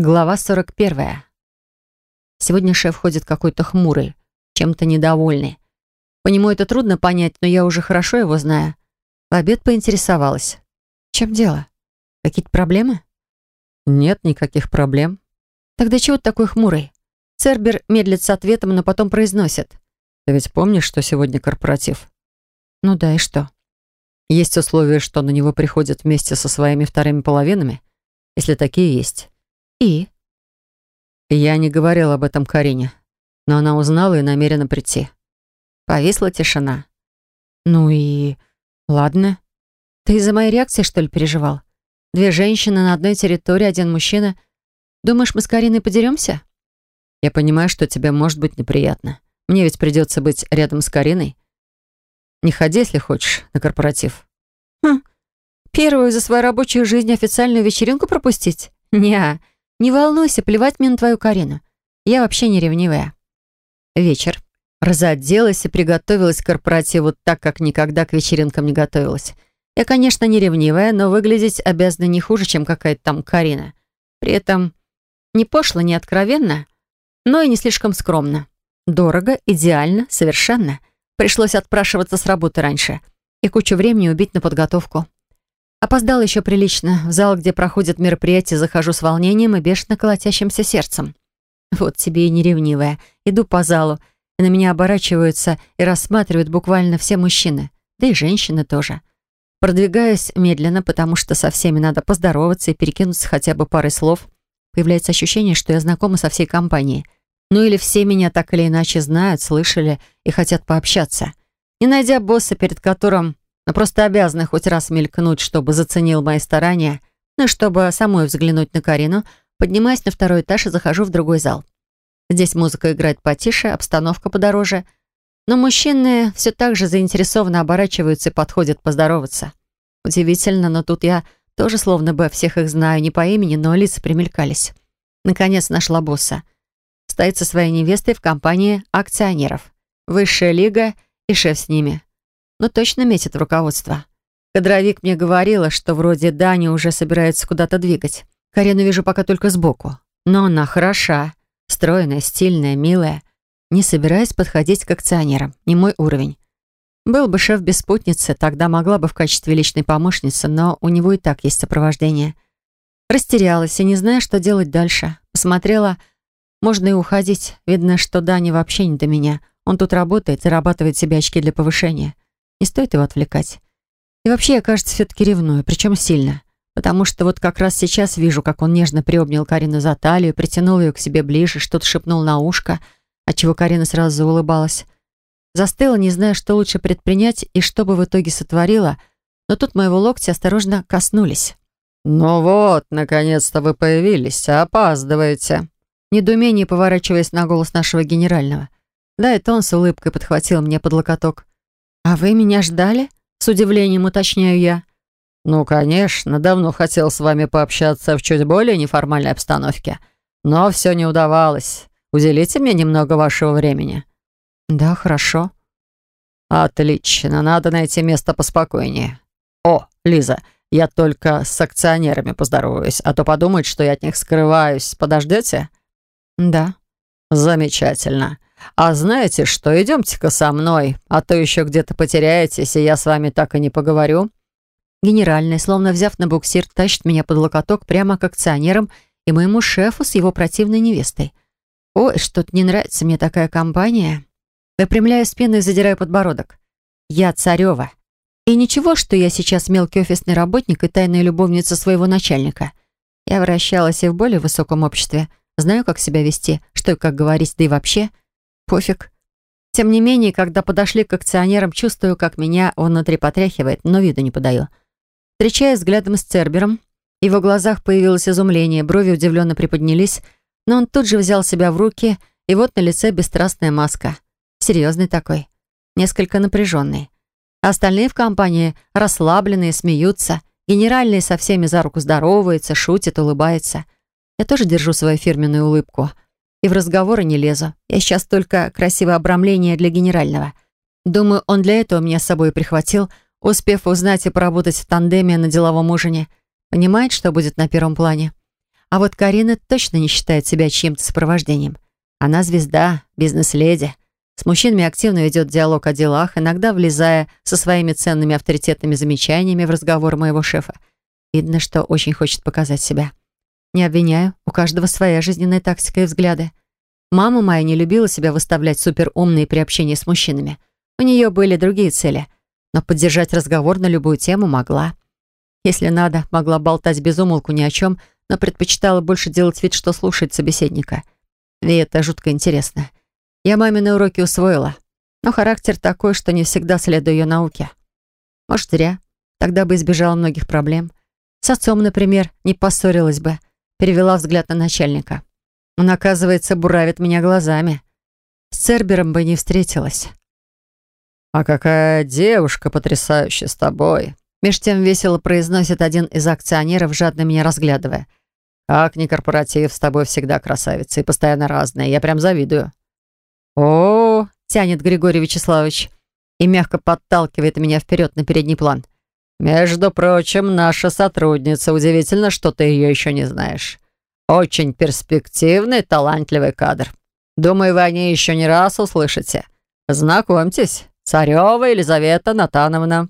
Глава 41. Сегодня шеф ходит какой-то хмурый, чем-то недовольный. По нему это трудно понять, но я уже хорошо его знаю. В обед поинтересовалась. чем дело? Какие-то проблемы? Нет никаких проблем. Тогда чего ты такой хмурый? Цербер медлит с ответом, но потом произносит. Ты ведь помнишь, что сегодня корпоратив? Ну да, и что? Есть условие, что на него приходят вместе со своими вторыми половинами, если такие есть. И? Я не говорил об этом Карине, но она узнала и намерена прийти. Повисла тишина. Ну и... Ладно. Ты из-за моей реакции, что ли, переживал? Две женщины на одной территории, один мужчина. Думаешь, мы с Кариной подеремся? Я понимаю, что тебе может быть неприятно. Мне ведь придется быть рядом с Кариной. Не ходи, если хочешь, на корпоратив. Хм. Первую за свою рабочую жизнь официальную вечеринку пропустить? Неа. Не волнуйся, плевать мне на твою Карину. Я вообще не ревнивая. Вечер. Разоделась и приготовилась к корпоративу так, как никогда к вечеринкам не готовилась. Я, конечно, не ревнивая, но выглядеть обязана не хуже, чем какая-то там Карина. При этом не пошло, не откровенно, но и не слишком скромно. Дорого, идеально, совершенно. Пришлось отпрашиваться с работы раньше и кучу времени убить на подготовку. Опоздал еще прилично. В зал, где проходят мероприятия, захожу с волнением и бешено колотящимся сердцем. Вот тебе и неревнивая. Иду по залу, и на меня оборачиваются и рассматривают буквально все мужчины. Да и женщины тоже. Продвигаюсь медленно, потому что со всеми надо поздороваться и перекинуться хотя бы парой слов. Появляется ощущение, что я знакома со всей компанией. Ну или все меня так или иначе знают, слышали и хотят пообщаться. Не найдя босса, перед которым но просто обязана хоть раз мелькнуть, чтобы заценил мои старания, ну и чтобы самой взглянуть на Карину, поднимаюсь на второй этаж и захожу в другой зал. Здесь музыка играет потише, обстановка подороже, но мужчины все так же заинтересованно оборачиваются и подходят поздороваться. Удивительно, но тут я тоже словно бы всех их знаю не по имени, но лица примелькались. Наконец нашла босса. Стоит со своей невестой в компании акционеров. Высшая лига и шеф с ними но точно метит в руководство. Кадровик мне говорила, что вроде Дани уже собирается куда-то двигать. Карену вижу пока только сбоку. Но она хороша, стройная, стильная, милая. Не собираюсь подходить к акционерам, не мой уровень. Был бы шеф без спутницы, тогда могла бы в качестве личной помощницы, но у него и так есть сопровождение. Растерялась и не знаю, что делать дальше. Посмотрела, можно и уходить. Видно, что Дани вообще не до меня. Он тут работает, зарабатывает себе очки для повышения. Не стоит его отвлекать. И вообще, я, кажется, все-таки ревную, причем сильно. Потому что вот как раз сейчас вижу, как он нежно приобнял Карину за талию, притянул ее к себе ближе, что-то шепнул на ушко, отчего Карина сразу заулыбалась. Застыла, не зная, что лучше предпринять и что бы в итоге сотворила, но тут моего локтя осторожно коснулись. «Ну вот, наконец-то вы появились, опаздываете». Недоумение, поворачиваясь на голос нашего генерального. Да, это он с улыбкой подхватил мне под локоток. «А вы меня ждали?» — с удивлением уточняю я. «Ну, конечно, давно хотел с вами пообщаться в чуть более неформальной обстановке. Но все не удавалось. Уделите мне немного вашего времени». «Да, хорошо». «Отлично, надо найти место поспокойнее. О, Лиза, я только с акционерами поздороваюсь, а то подумают, что я от них скрываюсь. Подождете?» «Да». «Замечательно. «А знаете что, идемте-ка со мной, а то еще где-то потеряетесь, и я с вами так и не поговорю». Генеральный, словно взяв на буксир, тащит меня под локоток прямо к акционерам и моему шефу с его противной невестой. «Ой, что-то не нравится мне такая компания». Выпрямляю спину и задираю подбородок. «Я Царева. И ничего, что я сейчас мелкий офисный работник и тайная любовница своего начальника. Я вращалась и в более высоком обществе, знаю, как себя вести, что и как говорить, да и вообще...» Пофиг. Тем не менее, когда подошли к акционерам, чувствую, как меня внутри потряхивает, но виду не подаю. Встречаясь взглядом с Цербером, в его глазах появилось изумление, брови удивленно приподнялись, но он тут же взял себя в руки, и вот на лице бесстрастная маска. Серьезный такой, несколько напряженный. остальные в компании расслабленные, смеются, генеральный со всеми за руку здоровается, шутит, улыбается. Я тоже держу свою фирменную улыбку — и в разговоры не лезу. Я сейчас только красивое обрамление для генерального. Думаю, он для этого меня с собой прихватил, успев узнать и поработать в тандеме на деловом ужине. Понимает, что будет на первом плане. А вот Карина точно не считает себя чьим-то сопровождением. Она звезда, бизнес-леди. С мужчинами активно ведет диалог о делах, иногда влезая со своими ценными авторитетными замечаниями в разговор моего шефа. Видно, что очень хочет показать себя. Не обвиняю, у каждого своя жизненная тактика и взгляды. Мама моя не любила себя выставлять суперумной при общении с мужчинами. У нее были другие цели, но поддержать разговор на любую тему могла. Если надо, могла болтать без умолку ни о чем, но предпочитала больше делать вид, что слушает собеседника. И это жутко интересно. Я мамины уроки усвоила, но характер такой, что не всегда следую ее науке. Может, зря. Тогда бы избежала многих проблем. С отцом, например, не поссорилась бы. Перевела взгляд на начальника. Он, оказывается, буравит меня глазами. С Цербером бы не встретилась. «А какая девушка потрясающая с тобой!» Меж тем весело произносит один из акционеров, жадно меня разглядывая. «Как не корпоратив, с тобой всегда красавица и постоянно разная. Я прям завидую». «О, -о, тянет Григорий Вячеславович и мягко подталкивает меня вперед на передний план. «Между прочим, наша сотрудница. Удивительно, что ты ее еще не знаешь. Очень перспективный, талантливый кадр. Думаю, вы о ней еще не раз услышите. Знакомьтесь, Царева Елизавета Натановна».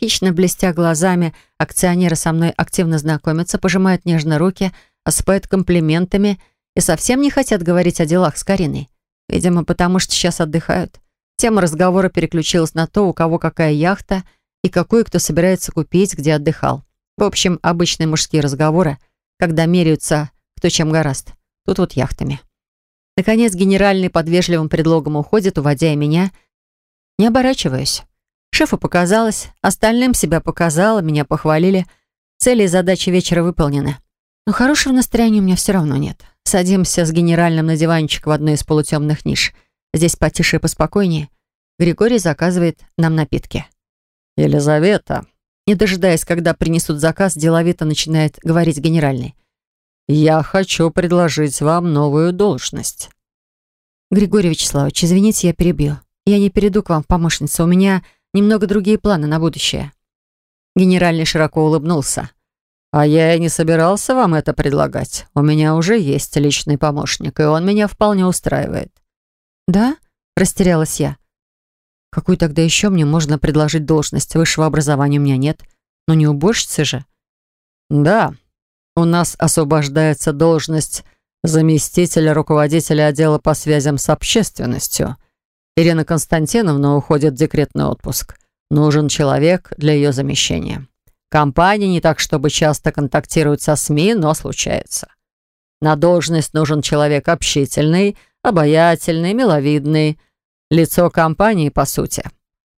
Хищно блестя глазами, акционеры со мной активно знакомятся, пожимают нежно руки, осыпают комплиментами и совсем не хотят говорить о делах с Кариной. Видимо, потому что сейчас отдыхают. Тема разговора переключилась на то, у кого какая яхта и какую кто собирается купить, где отдыхал. В общем, обычные мужские разговоры, когда меряются кто чем гораст. Тут вот яхтами. Наконец, генеральный под вежливым предлогом уходит, уводя меня. Не оборачиваюсь. Шефу показалось, остальным себя показала, меня похвалили. Цели и задачи вечера выполнены. Но хорошего настроения у меня все равно нет. Садимся с генеральным на диванчик в одной из полутемных ниш. Здесь потише и поспокойнее. Григорий заказывает нам напитки. «Елизавета», не дожидаясь, когда принесут заказ, деловито начинает говорить генеральный. «Я хочу предложить вам новую должность». «Григорий Вячеславович, извините, я перебью. Я не перейду к вам в помощницу. У меня немного другие планы на будущее». Генеральный широко улыбнулся. «А я и не собирался вам это предлагать. У меня уже есть личный помощник, и он меня вполне устраивает». «Да?» — растерялась я. «Какую тогда еще мне можно предложить должность? Высшего образования у меня нет. Но не уборщицы же». «Да, у нас освобождается должность заместителя руководителя отдела по связям с общественностью. Ирина Константиновна уходит в декретный отпуск. Нужен человек для ее замещения». Компания не так, чтобы часто контактирует со СМИ, но случается. На должность нужен человек общительный, обаятельный, миловидный. Лицо компании, по сути.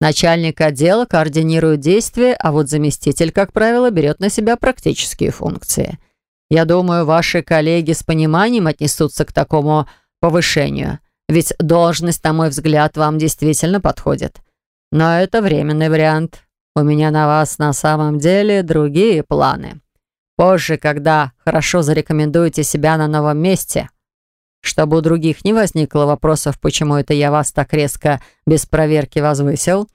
Начальник отдела координирует действия, а вот заместитель, как правило, берет на себя практические функции. Я думаю, ваши коллеги с пониманием отнесутся к такому повышению, ведь должность, на мой взгляд, вам действительно подходит. Но это временный вариант. У меня на вас на самом деле другие планы. Позже, когда хорошо зарекомендуете себя на новом месте, чтобы у других не возникло вопросов, почему это я вас так резко без проверки возвысил,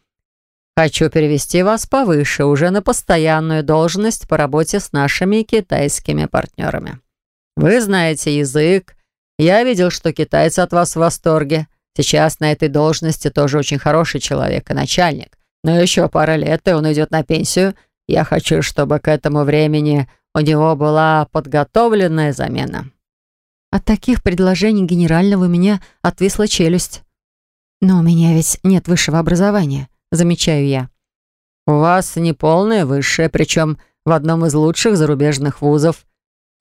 хочу перевести вас повыше, уже на постоянную должность по работе с нашими китайскими партнерами. Вы знаете язык. Я видел, что китайцы от вас в восторге. Сейчас на этой должности тоже очень хороший человек и начальник. Но еще пара лет, и он уйдет на пенсию. Я хочу, чтобы к этому времени у него была подготовленная замена». От таких предложений генерального у меня отвисла челюсть. «Но у меня ведь нет высшего образования», замечаю я. «У вас не полное высшее, причем в одном из лучших зарубежных вузов.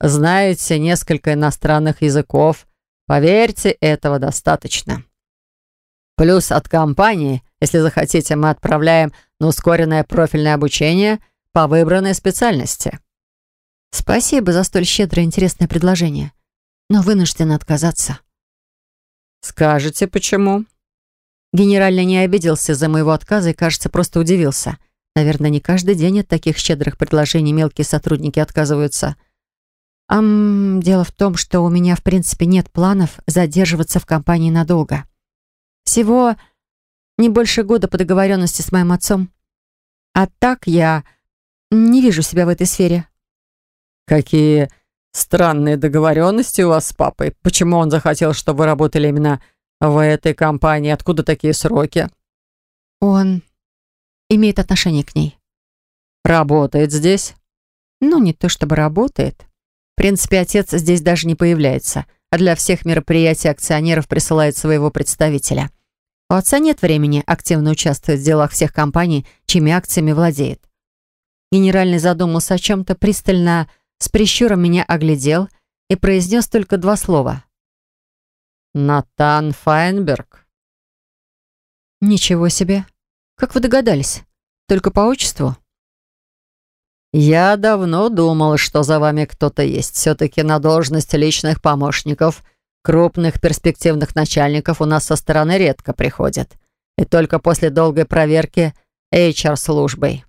Знаете несколько иностранных языков. Поверьте, этого достаточно. Плюс от компании если захотите, мы отправляем на ускоренное профильное обучение по выбранной специальности». «Спасибо за столь щедрое интересное предложение, но вынужден отказаться». «Скажете, почему?» Генерально не обиделся за моего отказа и, кажется, просто удивился. Наверное, не каждый день от таких щедрых предложений мелкие сотрудники отказываются. Ам, дело в том, что у меня, в принципе, нет планов задерживаться в компании надолго. Всего не больше года по договоренности с моим отцом. А так я не вижу себя в этой сфере. Какие Странные договоренности у вас с папой. Почему он захотел, чтобы вы работали именно в этой компании? Откуда такие сроки? Он имеет отношение к ней. Работает здесь? Ну, не то чтобы работает. В принципе, отец здесь даже не появляется, а для всех мероприятий акционеров присылает своего представителя. У отца нет времени активно участвовать в делах всех компаний, чьими акциями владеет. Генеральный задумался о чем-то, пристально с прищуром меня оглядел и произнес только два слова. «Натан Файнберг». «Ничего себе! Как вы догадались? Только по отчеству?» «Я давно думал, что за вами кто-то есть. Все-таки на должность личных помощников, крупных перспективных начальников у нас со стороны редко приходят. И только после долгой проверки HR-службой.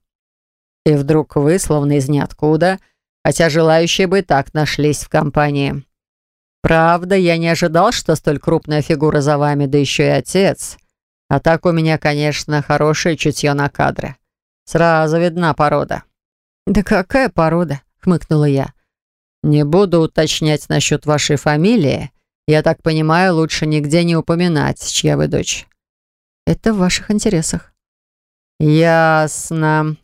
И вдруг вы, словно из ниоткуда, хотя желающие бы так нашлись в компании. Правда, я не ожидал, что столь крупная фигура за вами, да еще и отец. А так у меня, конечно, хорошее чутье на кадры. Сразу видна порода». «Да какая порода?» — хмыкнула я. «Не буду уточнять насчет вашей фамилии. Я так понимаю, лучше нигде не упоминать, чья вы дочь». «Это в ваших интересах». «Ясно».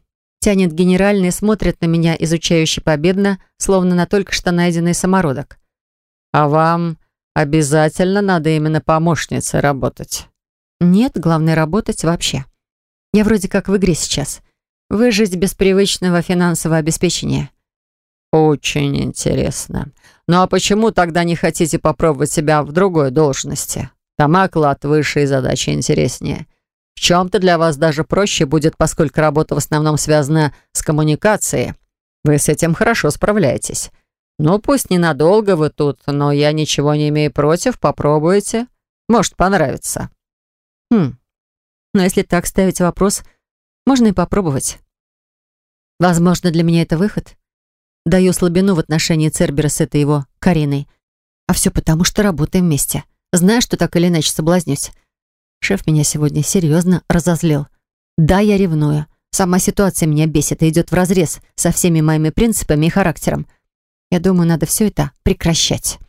Тянет генеральный смотрит на меня, изучающе победно, словно на только что найденный самородок. «А вам обязательно надо именно помощницей работать?» «Нет, главное работать вообще. Я вроде как в игре сейчас». Выжить без привычного финансового обеспечения. Очень интересно. Ну а почему тогда не хотите попробовать себя в другой должности? Там оклад выше и задачи интереснее. В чем-то для вас даже проще будет, поскольку работа в основном связана с коммуникацией. Вы с этим хорошо справляетесь. Ну, пусть ненадолго вы тут, но я ничего не имею против, попробуйте. Может, понравится. Хм. Но если так ставить вопрос, можно и попробовать. Возможно, для меня это выход. Даю слабину в отношении Цербера с этой его Кариной. А все потому, что работаем вместе. Знаю, что так или иначе соблазнюсь. Шеф меня сегодня серьезно разозлил. Да, я ревную. Сама ситуация меня бесит и идет вразрез со всеми моими принципами и характером. Я думаю, надо все это прекращать.